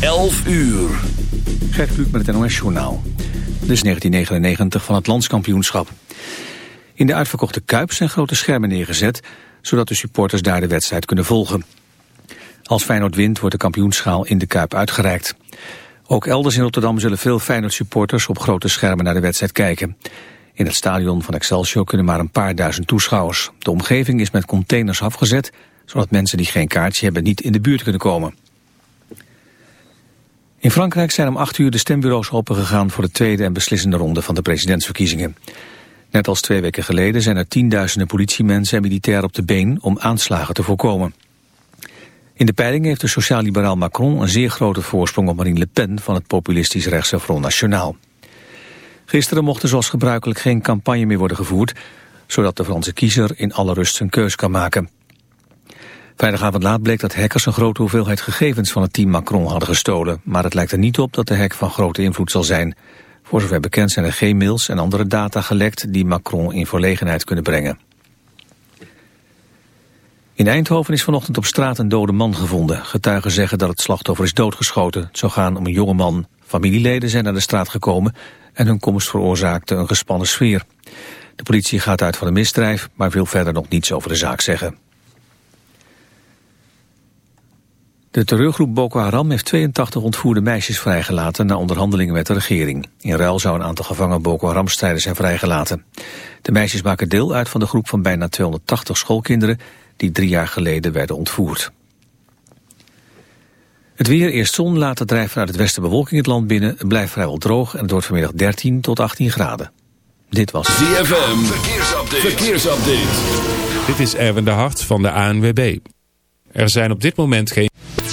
11 uur. Gert Kluk met het NOS Journaal. Dit is 1999 van het landskampioenschap. In de uitverkochte Kuip zijn grote schermen neergezet... zodat de supporters daar de wedstrijd kunnen volgen. Als Feyenoord wint wordt de kampioenschaal in de Kuip uitgereikt. Ook elders in Rotterdam zullen veel Feyenoord supporters... op grote schermen naar de wedstrijd kijken. In het stadion van Excelsior kunnen maar een paar duizend toeschouwers. De omgeving is met containers afgezet... zodat mensen die geen kaartje hebben niet in de buurt kunnen komen. In Frankrijk zijn om acht uur de stembureaus opengegaan voor de tweede en beslissende ronde van de presidentsverkiezingen. Net als twee weken geleden zijn er tienduizenden politiemensen en militairen op de been om aanslagen te voorkomen. In de peiling heeft de sociaal-liberaal Macron een zeer grote voorsprong op Marine Le Pen van het populistisch rechtse Front National. Gisteren mocht er zoals gebruikelijk geen campagne meer worden gevoerd, zodat de Franse kiezer in alle rust zijn keus kan maken. Vrijdagavond laat bleek dat hackers een grote hoeveelheid gegevens van het team Macron hadden gestolen. Maar het lijkt er niet op dat de hack van grote invloed zal zijn. Voor zover bekend zijn er geen mails en andere data gelekt die Macron in verlegenheid kunnen brengen. In Eindhoven is vanochtend op straat een dode man gevonden. Getuigen zeggen dat het slachtoffer is doodgeschoten. Het zou gaan om een jonge man. Familieleden zijn naar de straat gekomen en hun komst veroorzaakte een gespannen sfeer. De politie gaat uit van een misdrijf, maar wil verder nog niets over de zaak zeggen. De terreurgroep Boko Haram heeft 82 ontvoerde meisjes vrijgelaten na onderhandelingen met de regering. In ruil zou een aantal gevangen Boko Haram-strijders zijn vrijgelaten. De meisjes maken deel uit van de groep van bijna 280 schoolkinderen die drie jaar geleden werden ontvoerd. Het weer, eerst zon, later drijft vanuit het westen bewolking het land binnen. Het blijft vrijwel droog en het wordt vanmiddag 13 tot 18 graden. Dit was ZFM, verkeersupdate. verkeersupdate. Dit is Erwin de Hart van de ANWB. Er zijn op dit moment geen...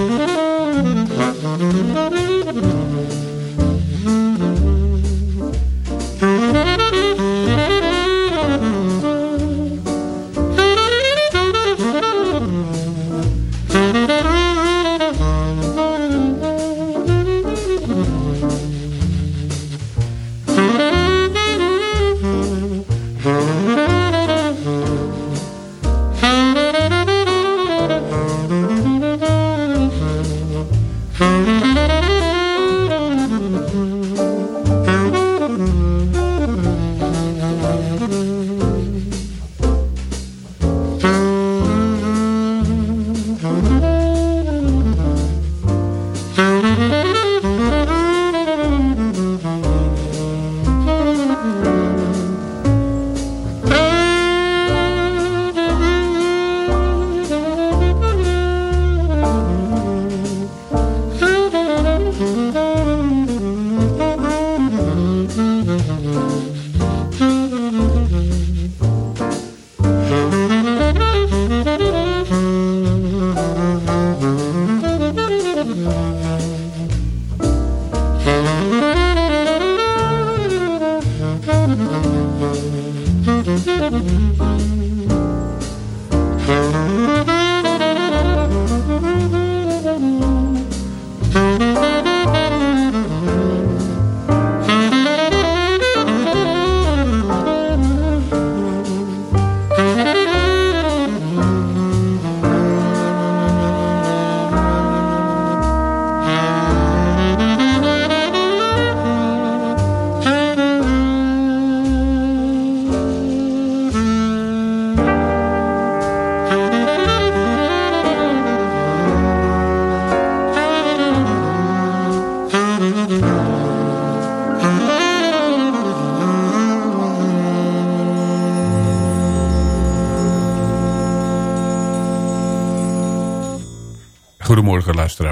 Mm-hmm.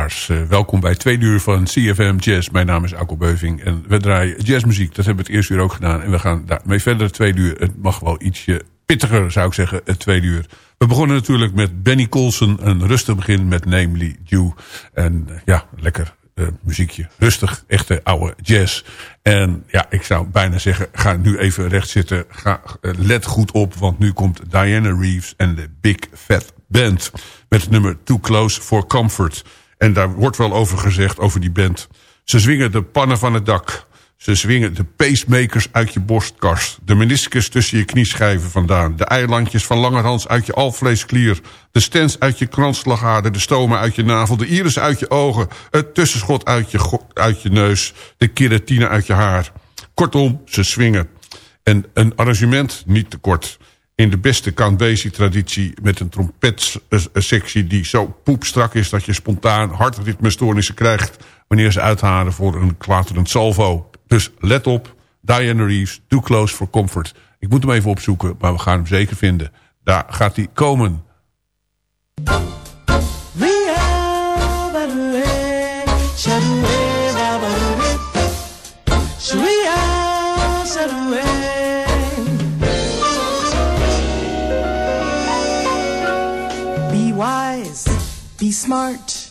Uh, welkom bij twee uur van CFM Jazz. Mijn naam is Akko Beuving en we draaien jazzmuziek. Dat hebben we het eerste uur ook gedaan. En we gaan daarmee verder tweede uur. Het mag wel ietsje pittiger zou ik zeggen, het tweede uur. We begonnen natuurlijk met Benny Colson. Een rustig begin met Namely You. En uh, ja, lekker uh, muziekje. Rustig, echte oude jazz. En ja, ik zou bijna zeggen, ga nu even recht zitten. Ga, let goed op, want nu komt Diana Reeves en de Big Fat Band met nummer Too Close for Comfort. En daar wordt wel over gezegd, over die band. Ze zwingen de pannen van het dak. Ze zwingen de pacemakers uit je borstkast. De meniscus tussen je knieschijven vandaan. De eilandjes van langerhans uit je alvleesklier. De stens uit je kransslagader. De stomen uit je navel. De iris uit je ogen. Het tussenschot uit je, uit je neus. De keratine uit je haar. Kortom, ze swingen. En een arrangement niet te kort in de beste Count Basie traditie met een trompetsectie die zo poepstrak is dat je spontaan hartritmestoornissen krijgt wanneer ze uithalen voor een klaterend salvo. Dus let op, Diana Reeves, Too Close for Comfort. Ik moet hem even opzoeken, maar we gaan hem zeker vinden. Daar gaat hij komen. Be smart,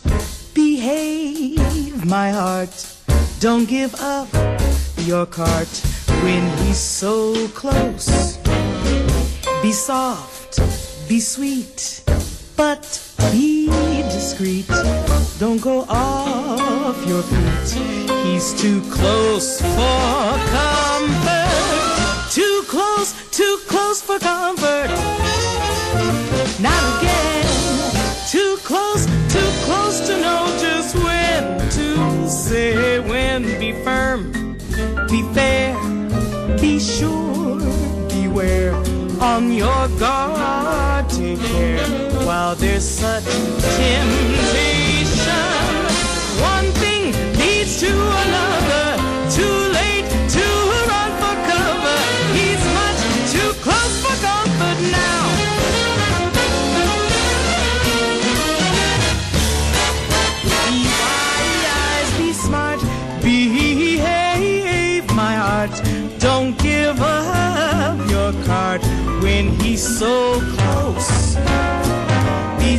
behave, my heart. Don't give up your cart when he's so close. Be soft, be sweet, but be discreet. Don't go off your feet. He's too close for comfort. Too close, too close for comfort. Not again Be firm, be fair, be sure, beware. On your guard, take care while there's such temptation. One thing leads to another. Too late to run for cover. He's much too close for comfort now. Give up your card when he's so close. Be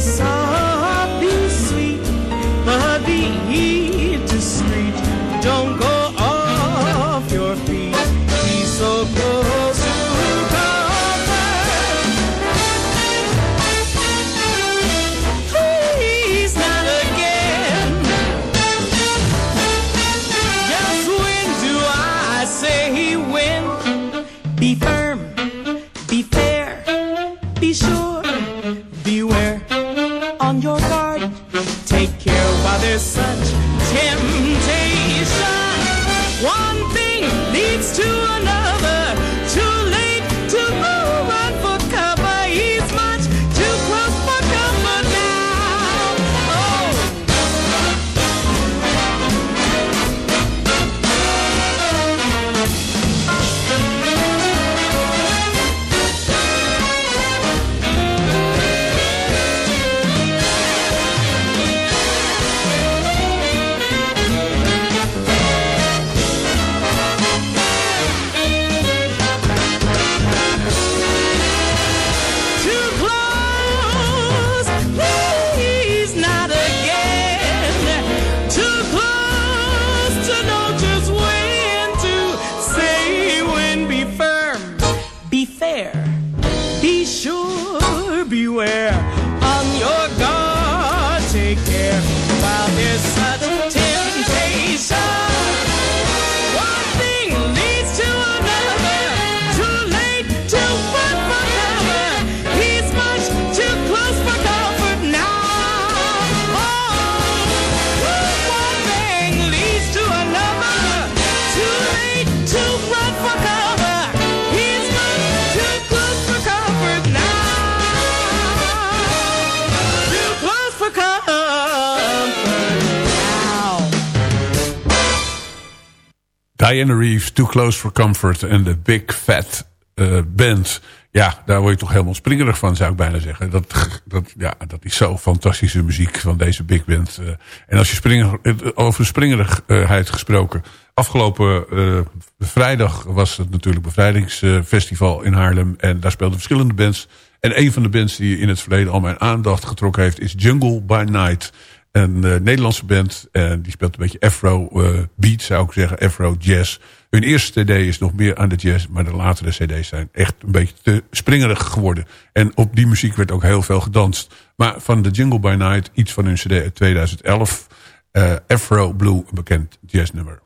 Too Close for Comfort en de Big Fat eh, Band. Ja, daar word je toch helemaal springerig van, zou ik bijna zeggen. Dat, dat, ja, dat is zo fantastische muziek van deze big band. eh. en als je springer, over springerigheid gesproken. Afgelopen eh, vrijdag was het natuurlijk bevrijdingsfestival in Haarlem. En daar speelden verschillende bands. En een van de bands die in het verleden al mijn aandacht getrokken heeft... is Jungle by Night. Een Nederlandse band. En die speelt een beetje afro eh, beat, zou ik zeggen. Afro jazz. Hun eerste cd is nog meer aan de jazz. Maar de latere cd's zijn echt een beetje te springerig geworden. En op die muziek werd ook heel veel gedanst. Maar van de Jungle by Night, iets van hun cd uit 2011. eh, afro Blue, een bekend jazznummer.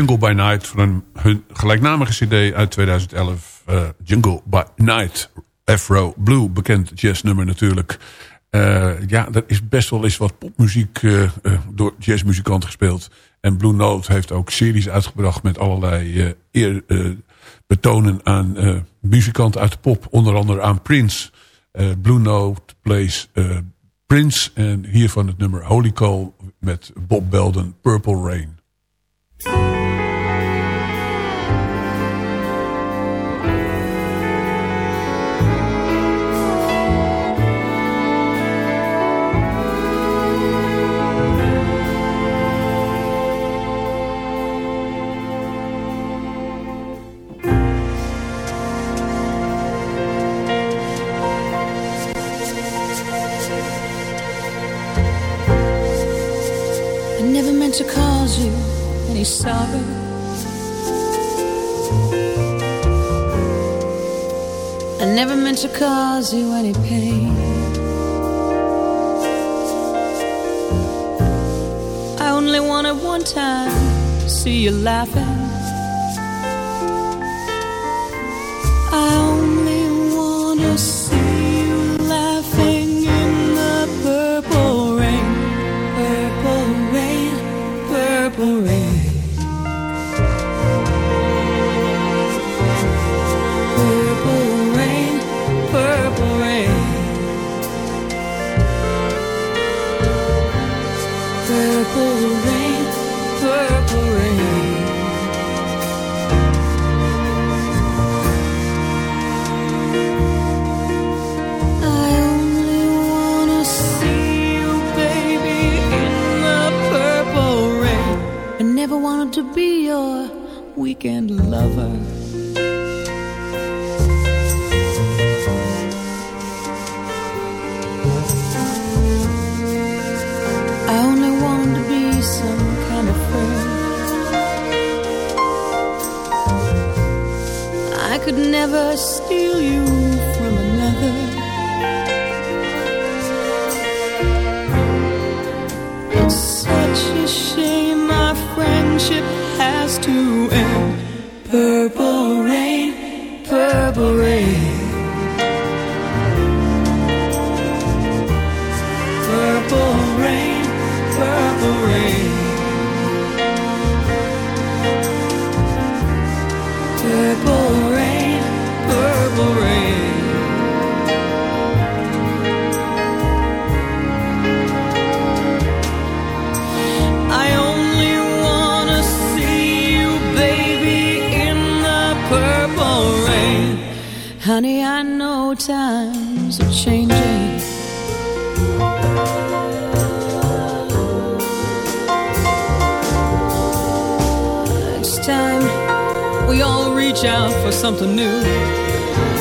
Jungle by Night van hun gelijknamige cd uit 2011. Uh, Jungle by Night, Afro Blue, bekend jazznummer natuurlijk. Uh, ja, er is best wel eens wat popmuziek uh, door jazzmuzikanten gespeeld. En Blue Note heeft ook series uitgebracht met allerlei betonen aan muzikanten uit de pop. Onder andere aan Prince. Blue Note plays Prince. En hiervan het nummer Holy Call met Bob Belden, Purple Rain. To cause you any sorrow. I never meant to cause you any pain. I only wanted one time to see you laughing. I only want to rain.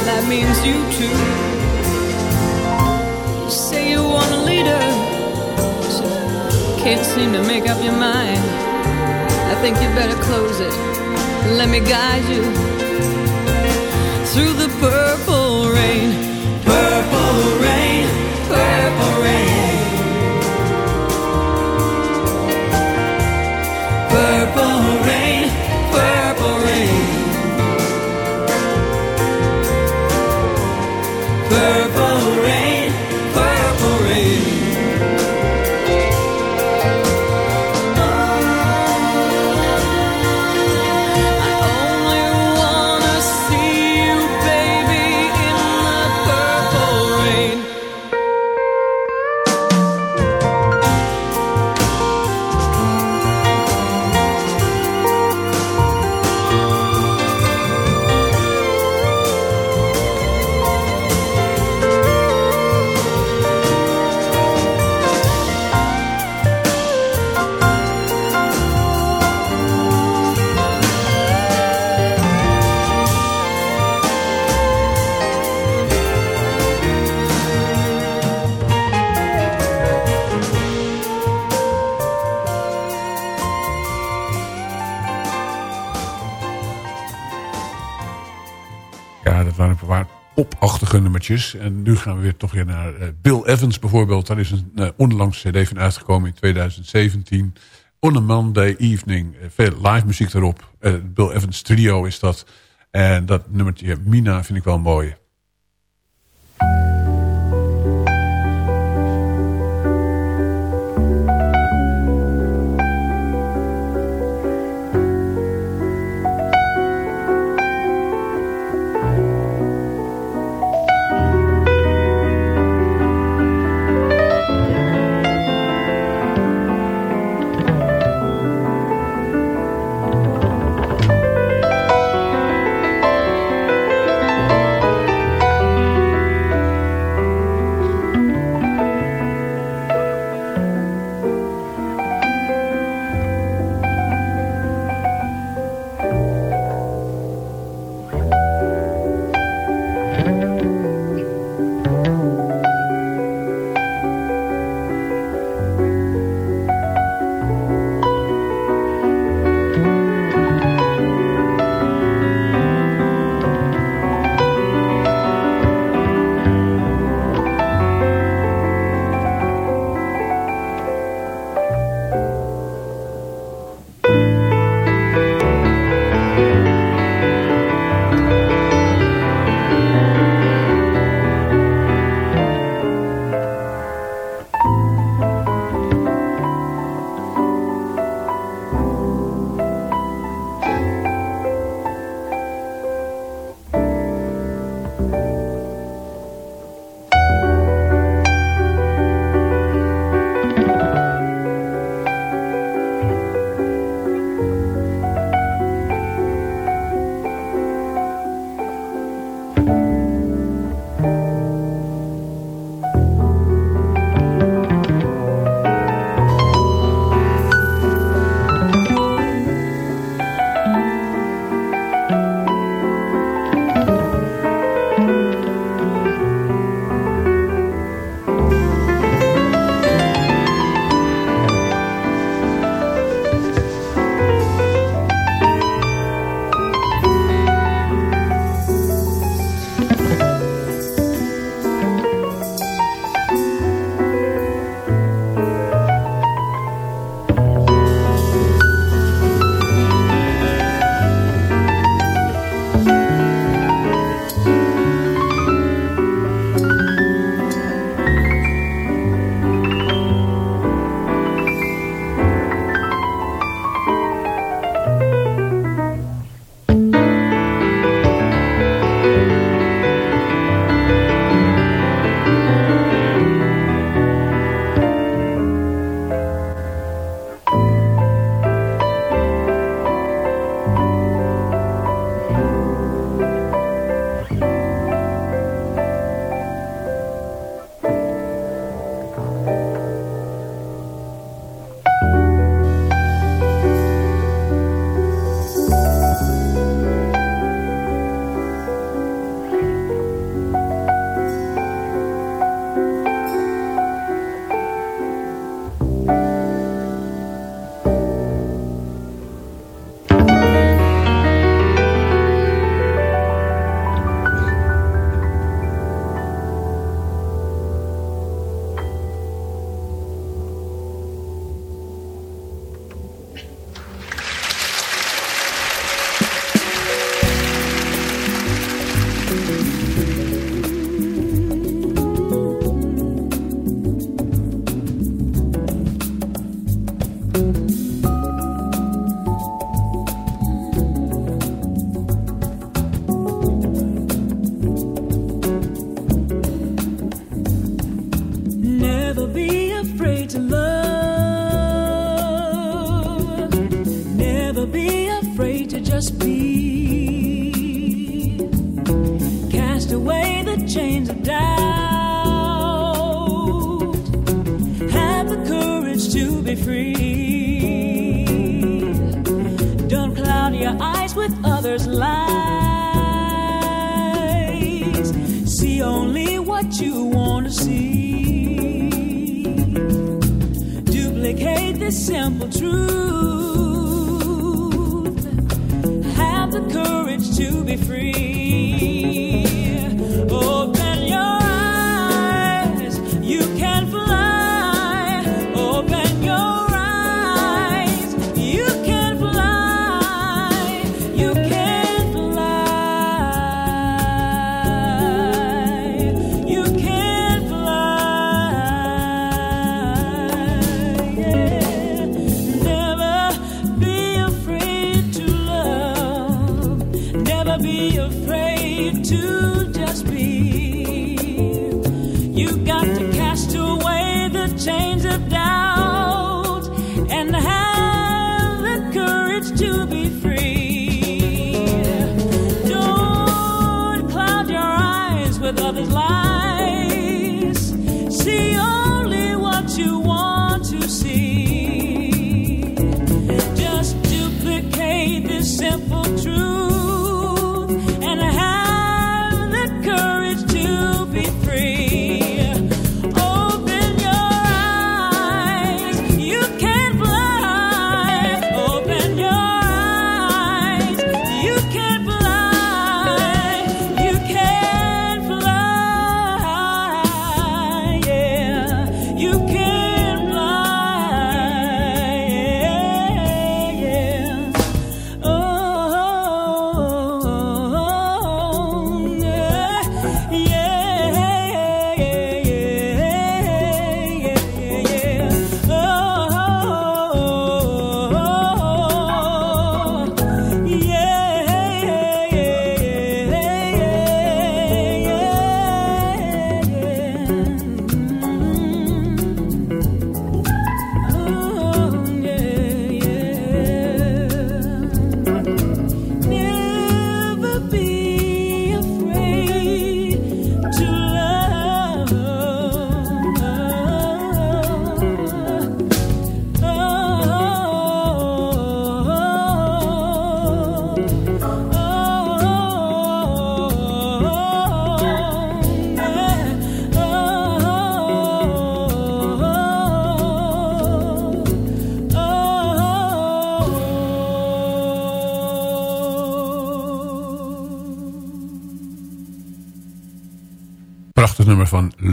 That means you too. You say you want a leader, you can't seem to make up your mind. I think you better close it. Let me guide you through the purple rain. Purple rain, purple rain. Nummertjes. En nu gaan we weer toch weer naar eh, Bill Evans bijvoorbeeld. Daar is een uh, onlangs cd van uitgekomen in 2017. On a Monday Evening. Eh, Veel live muziek erop. Eh, Bill Evans trio is dat. En dat nummertje Mina vind ik wel mooi.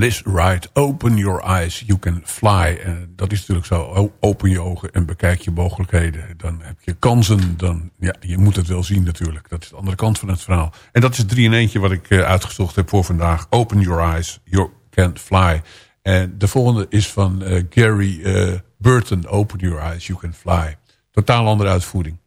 Liz Wright. Open your eyes, you can fly. En dat is natuurlijk zo. Open je ogen en bekijk je mogelijkheden. Dan heb je kansen. Dan, ja, je moet het wel zien natuurlijk. Dat is de andere kant van het verhaal. En dat is drie in eentje wat ik eh, uitgezocht heb voor vandaag. Open your eyes, you can fly. En de volgende is van eh, Gary eh, Burton. Open your eyes, you can fly. Totaal andere uitvoering.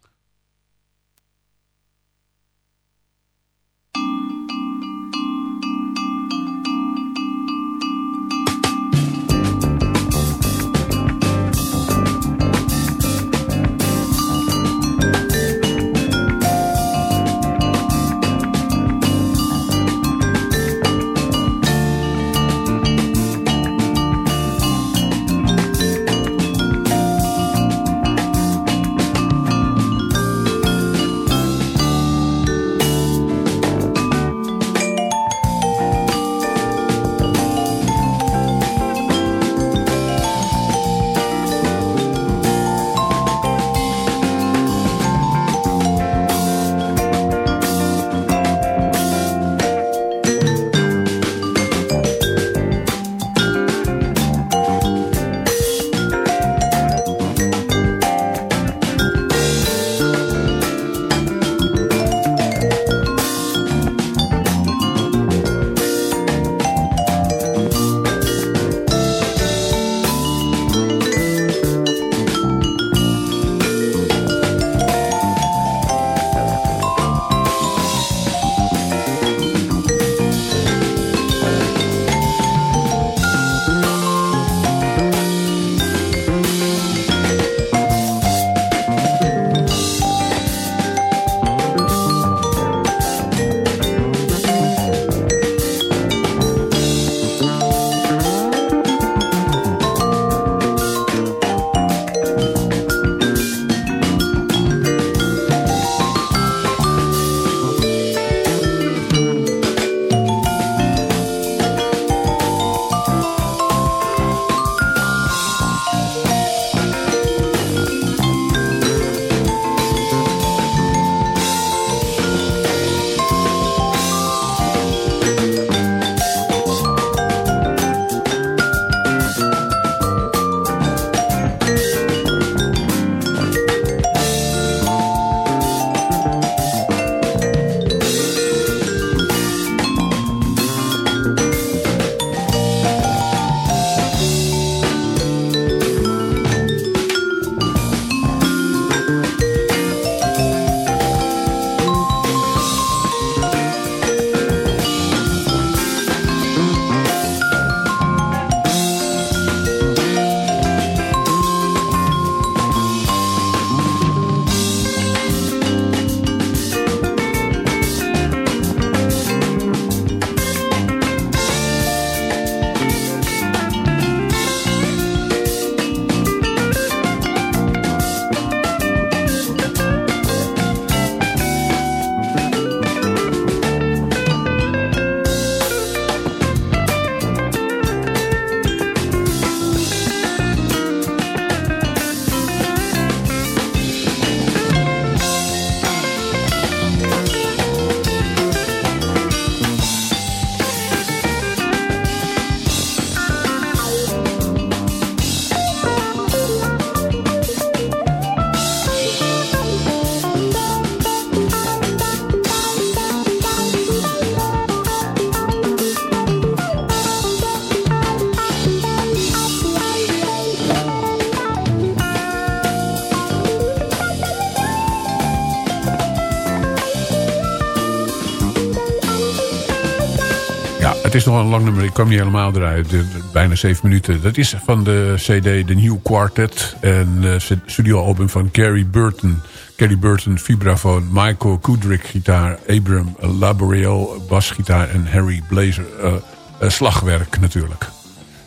Het is nog een lang nummer. Ik kwam niet helemaal de- bijna zeven minuten. Dat is van de CD The New Quartet. En eh, studioalbum van Gary Burton. Gary Burton, vibrafoon. Michael Kudrick, gitaar. Abram Laboreal, basgitaar. En Harry Blazer, eh, slagwerk natuurlijk.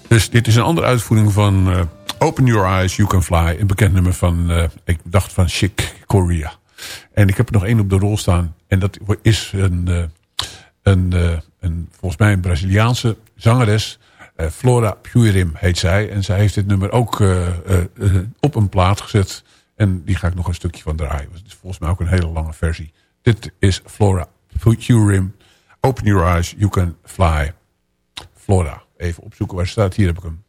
Dus dit is een andere uitvoering van eh, Open Your Eyes, You Can Fly. Een bekend nummer van, ik dacht van Chic Korea. En ik heb er nog één op de rol staan. En dat is een, een, een volgens mij een Braziliaanse zangeres. Eh, Flora Purim heet zij. En zij heeft dit nummer ook eh, eh, op een plaat gezet. En die ga ik nog een stukje van draaien. Het is volgens mij ook een hele lange versie. Dit is Flora Purim. Open Your Eyes, You Can Fly. Flora. Even opzoeken waar het staat. Hier heb ik hem.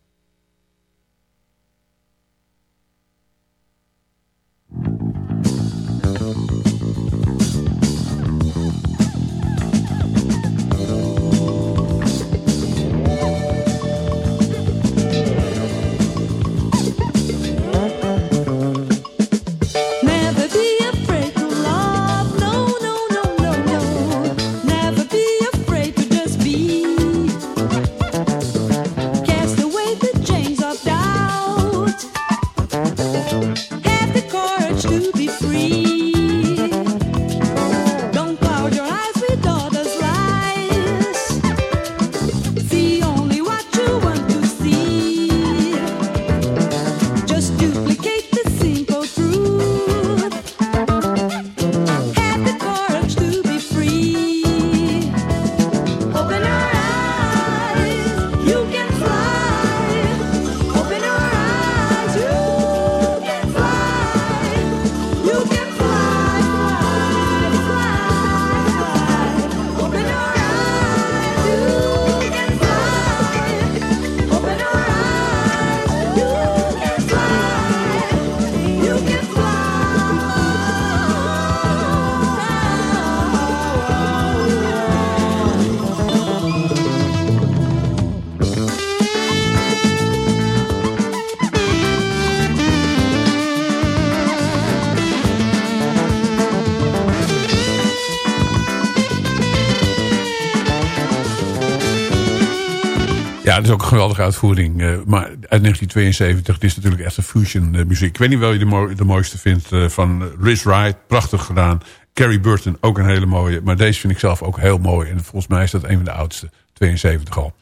Ook een geweldige uitvoering. eh, maar uit 1972, het is natuurlijk echt een fusion eh, muziek. Ik weet niet wel je de, de mooiste vindt eh, van Riz Wright. Prachtig gedaan. Carrie Burton, ook een hele mooie. Maar deze vind ik zelf ook heel mooi. En volgens mij is dat een van de oudste. 72 al.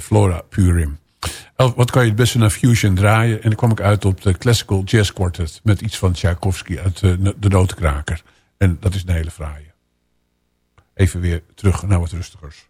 Flora Purim. Wat kan je het beste naar fusion draaien? En dan kwam ik uit op de Classical Jazz Quartet. Met iets van Tchaikovsky uit De Notenkraker. En dat is een hele fraaie. Even weer terug naar wat rustigers.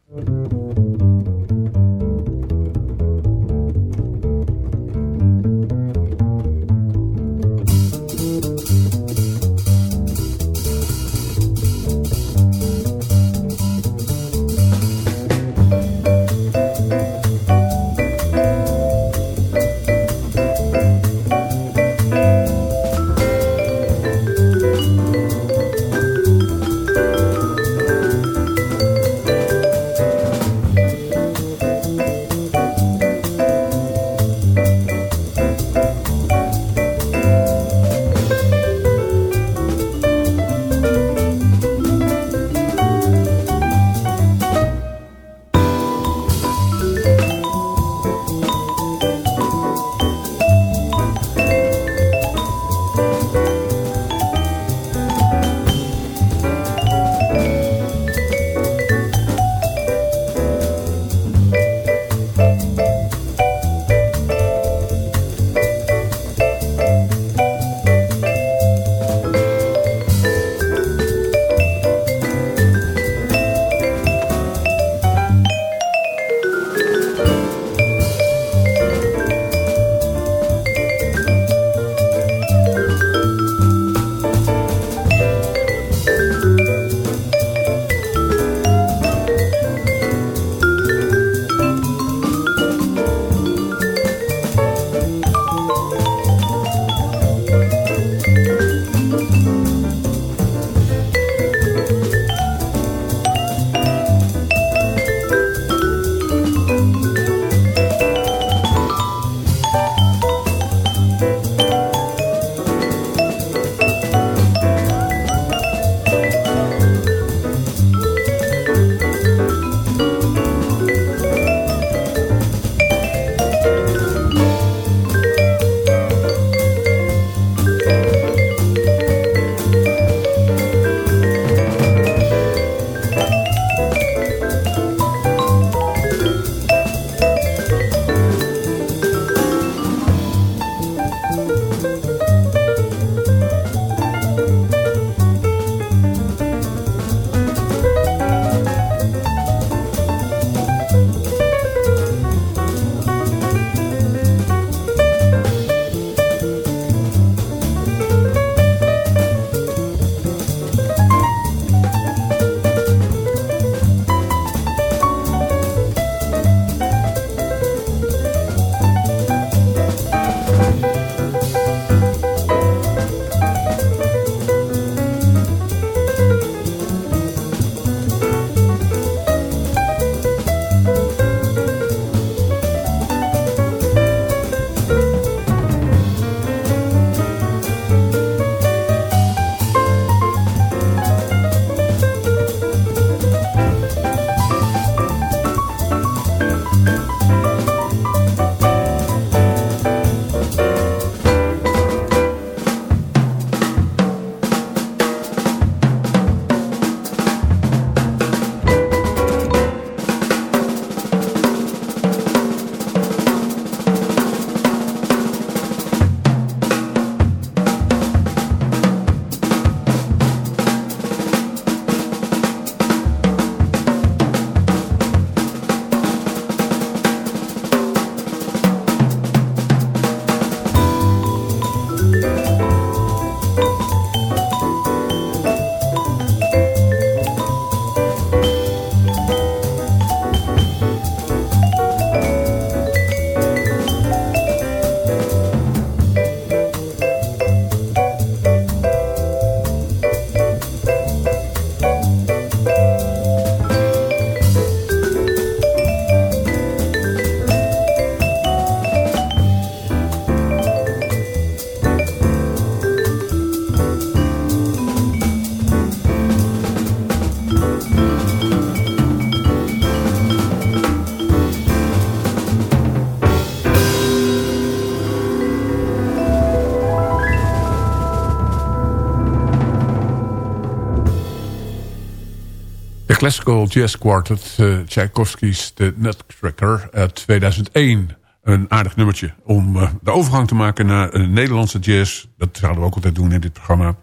Classical Jazz Quartet, uh, Tchaikovsky's The Nutcracker uit 2001. Een aardig nummertje om uh, de overgang te maken naar Nederlandse jazz. Dat zouden we ook altijd doen in dit programma.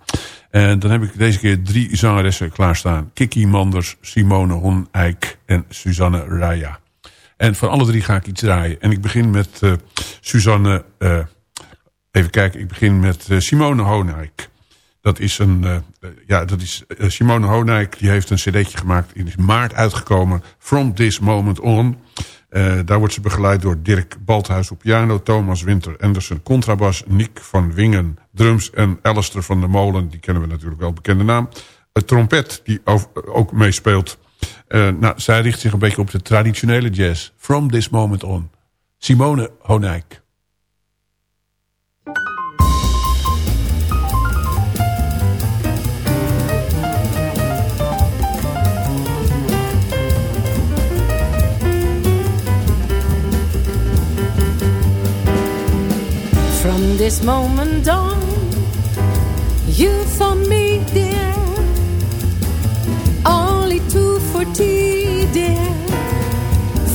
En dan heb ik deze keer drie zangeressen klaarstaan. Kiki Manders, Simone Honeijk en Suzanne Raya. En van alle drie ga ik iets draaien. En ik begin met uh, Suzanne... even kijken, ik begin met Simone Honeijk. Dat is, een, uh, ja, dat is uh, Simone Honijk. Die heeft een cd'tje gemaakt. In maart uitgekomen. From This Moment On. Daar wordt ze begeleid door Dirk Balthuis op piano. Thomas Winter Anderson contrabas. Nick van Wingen drums. En Alistair van der Molen. Die kennen we natuurlijk wel. Bekende naam. Een trompet die ook meespeelt. nou, zij richt zich een beetje op de traditionele jazz. From This Moment On. Simone Honijk. From this moment on, you for me, dear, only two for tea, dear.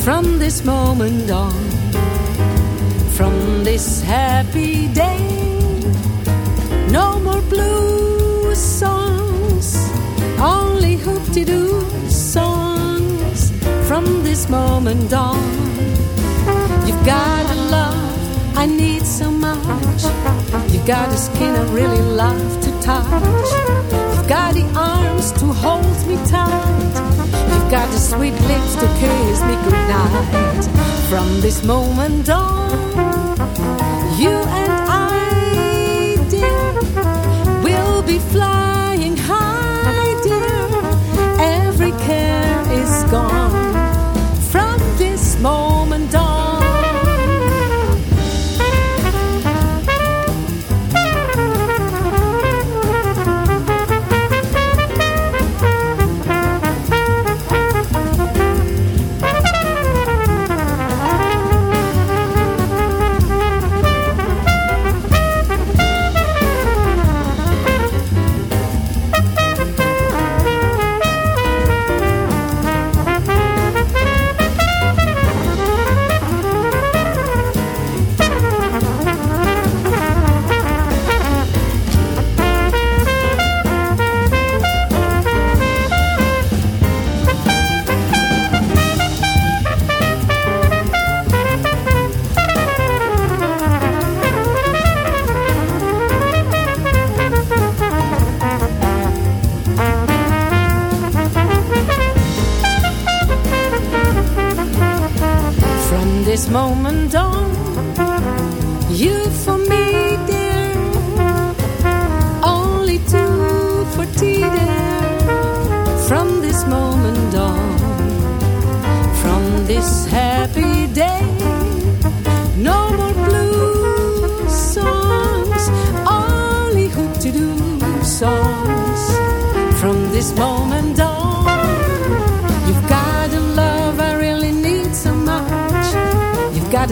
From this moment on, from this happy day, no more blue songs, only hoop-de-doo songs. From this moment on, you've got I need so much. You've got a skin I really love to touch. You've got the arms to hold me tight. You've got the sweet lips to kiss me goodnight. From this moment on, you and I, dear, will be flying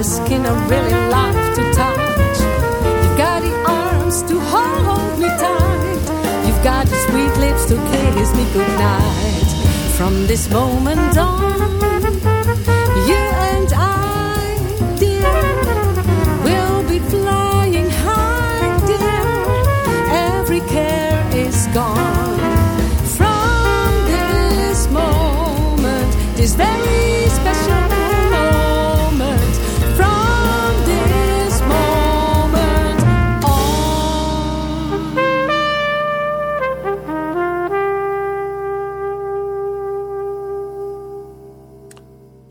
the skin I really love to touch. You've got the arms to hold me tight. You've got the sweet lips to kiss me goodnight. From this moment on, you and I, dear, will be flying high, dear. Every care is gone.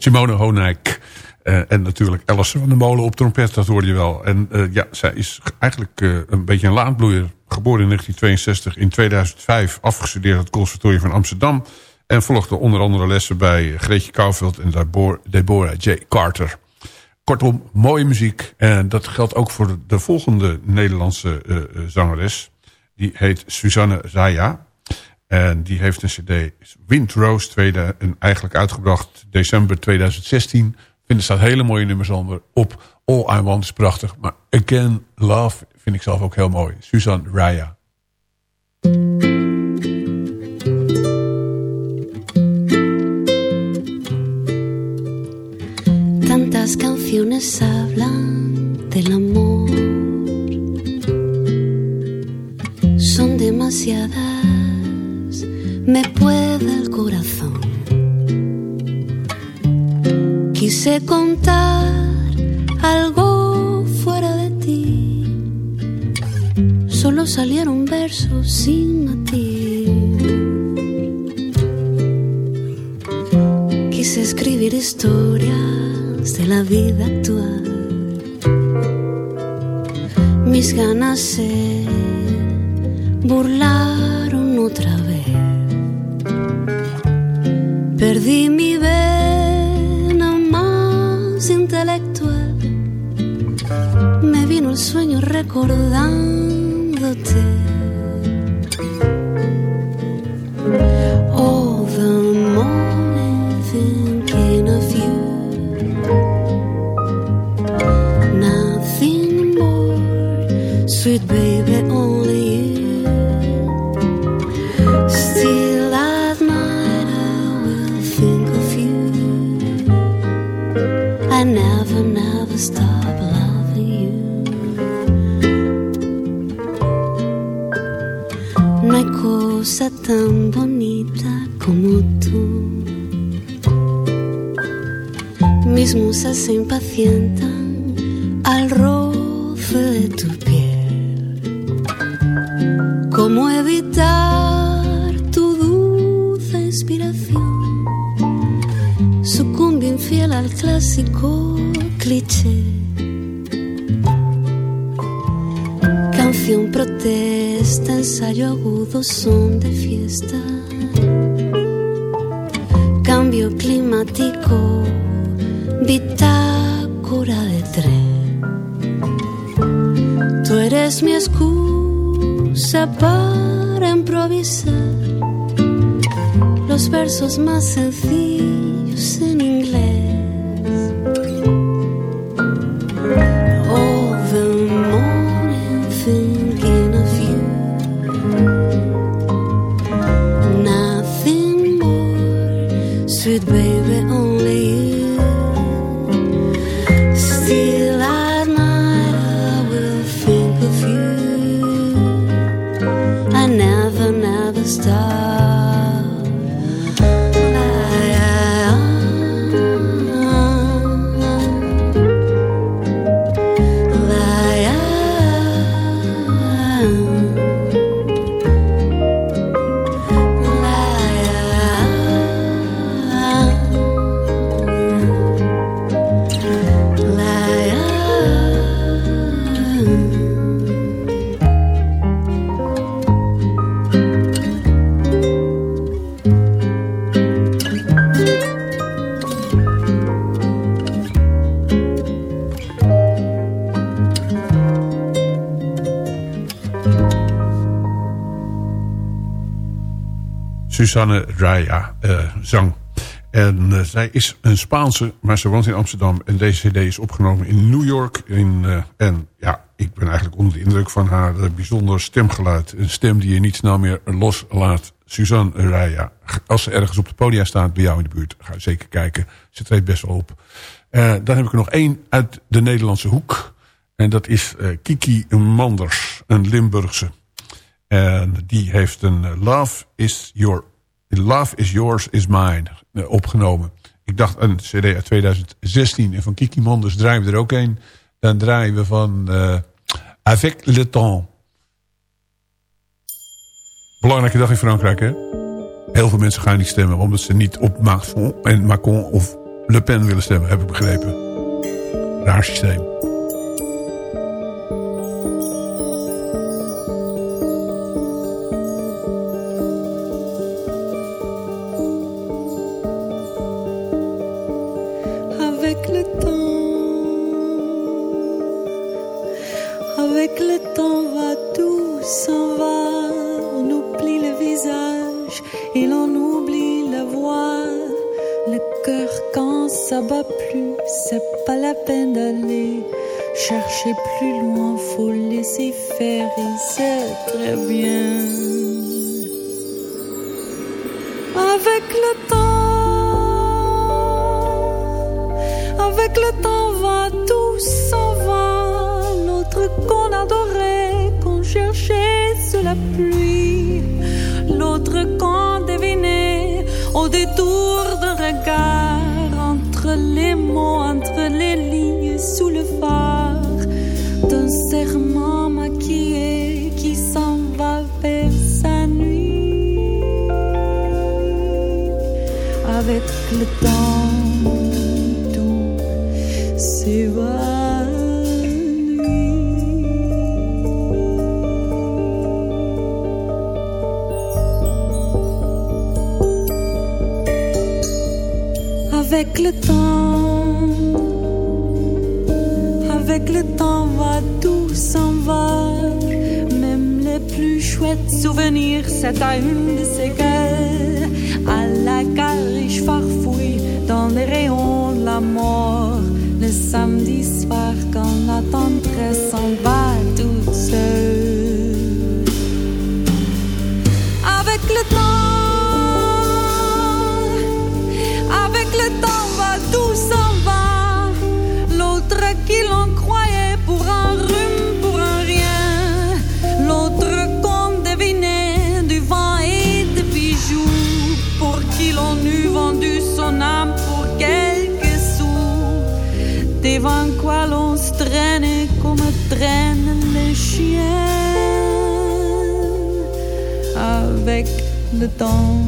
Simone Honijk. eh, en natuurlijk Alice van de Molen op trompet, dat hoorde je wel. En eh, ja, zij is eigenlijk eh, een beetje een laadbloeier. Geboren in 1962, in 2005 afgestudeerd het Conservatorium van Amsterdam. En volgde onder andere lessen bij Greetje Kouwveld en Debor- Deborah J. Carter. Kortom, mooie muziek. En dat geldt ook voor de, de volgende Nederlandse zangeres. Die heet Suzanne Zaya. En die heeft een cd Windrose tweede, en eigenlijk uitgebracht december 2016. Ik vind er staat hele mooie nummers onder op. All I Want is prachtig. Maar Again Love vind ik zelf ook heel mooi. Suzanne Raya. Tantas canciones hablan del amor. Son demasiadas, me puede el corazón. Quise contar algo fuera de ti. Solo salieron versos sin matiz. Quise escribir historias de la vida actual. Mis ganas se burlaron otra vez. Perdí mi vena más intelectual. Me vino el sueño recordándote. se impacienta. Eres mi excusa para improvisar los versos más sencillos Susanne Raya eh, zang. En eh, zij is een Spaanse, maar ze woont in Amsterdam. En deze cd is opgenomen in New York. In, eh, en ja, ik ben eigenlijk onder de indruk van haar bijzonder stemgeluid. Een stem die je niet snel meer loslaat. Suzanne Raya. Als ze ergens op de podia staat bij jou in de buurt, ga zeker kijken. Ze treedt best wel op. Dan heb ik er nog één uit de Nederlandse hoek. En dat is Kiki Manders, een Limburgse. En die heeft een Love is, your, Love is Yours is Mine eh, opgenomen. Ik dacht een cd uit 2016. En van Kiki Manders draaien we er ook een. Dan draaien we van eh, Avec le temps. Belangrijke dag in Frankrijk, hè? Heel veel mensen gaan niet stemmen... omdat ze niet op Macron, en Macron of Le Pen willen stemmen, heb ik begrepen. Raar systeem. Avec le temps va tout s'en va. Même les plus chouettes souvenirs, c'est à une de ces gueules à la cage farfouille dans les rayons de la mort. Le samedi soir, quand la tendresse s'en va toute seule. Traînent les chiens. Avec le temps,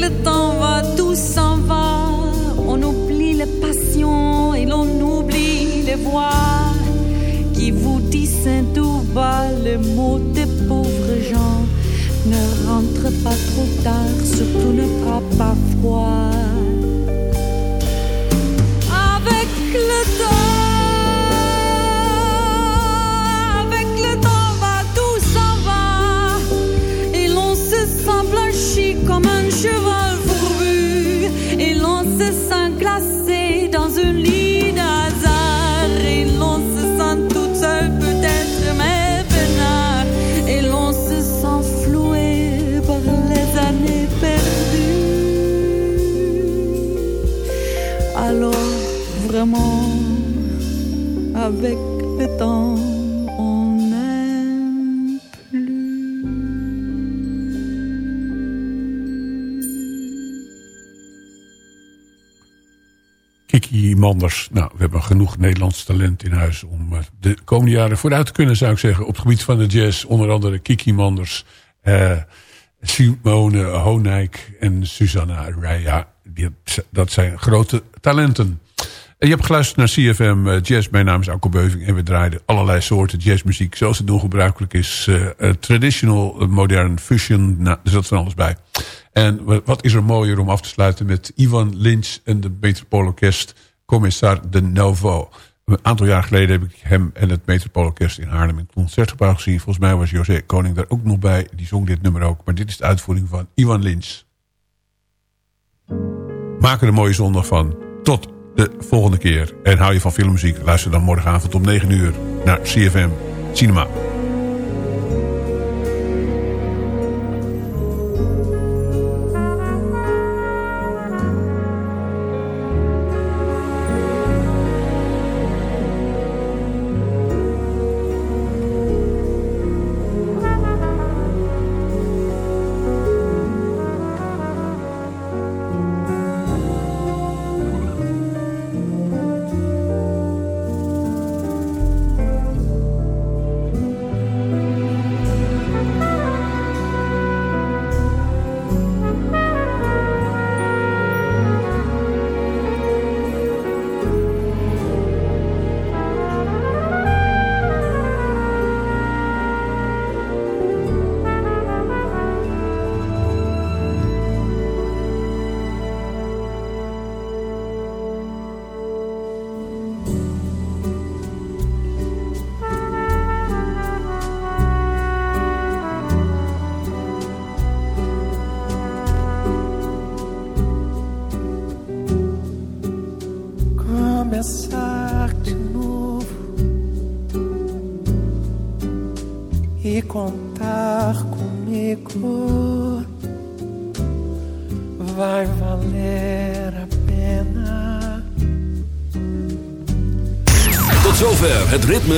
le temps va tout s'en va. On oublie les passions et l'on oublie les voix qui vous disent tout bas le mot des pauvres gens. Ne rentre pas trop tard, surtout ne frappe pas froid. Manders. Nou, we hebben genoeg Nederlands talent in huis om eh, de komende jaren vooruit te kunnen, zou ik zeggen. Op het gebied van de jazz, onder andere Kiki Manders, eh, Simone Honijk en Susanna Raya. Die, dat zijn grote talenten. En je hebt geluisterd naar CFM eh, Jazz. Mijn naam is Alko Beuving en we draaiden allerlei soorten jazzmuziek. Zoals het doen gebruikelijk is. eh, traditional, modern, fusion. Nou, er zat van alles bij. En wa- wat is er mooier om af te sluiten met Ivan Lynch en de Metropoolorkest Commissar de Novo. Een aantal jaar geleden heb ik hem en het Metropoolorkest in Haarlem in het Concertgebouw gezien. Volgens mij was José Koning daar ook nog bij. Die zong dit nummer ook. Maar dit is de uitvoering van Ivan Lynch. Maak er een mooie zondag van. Tot de volgende keer. En hou je van filmmuziek? Luister dan morgenavond om 9 uur naar CFM Cinema.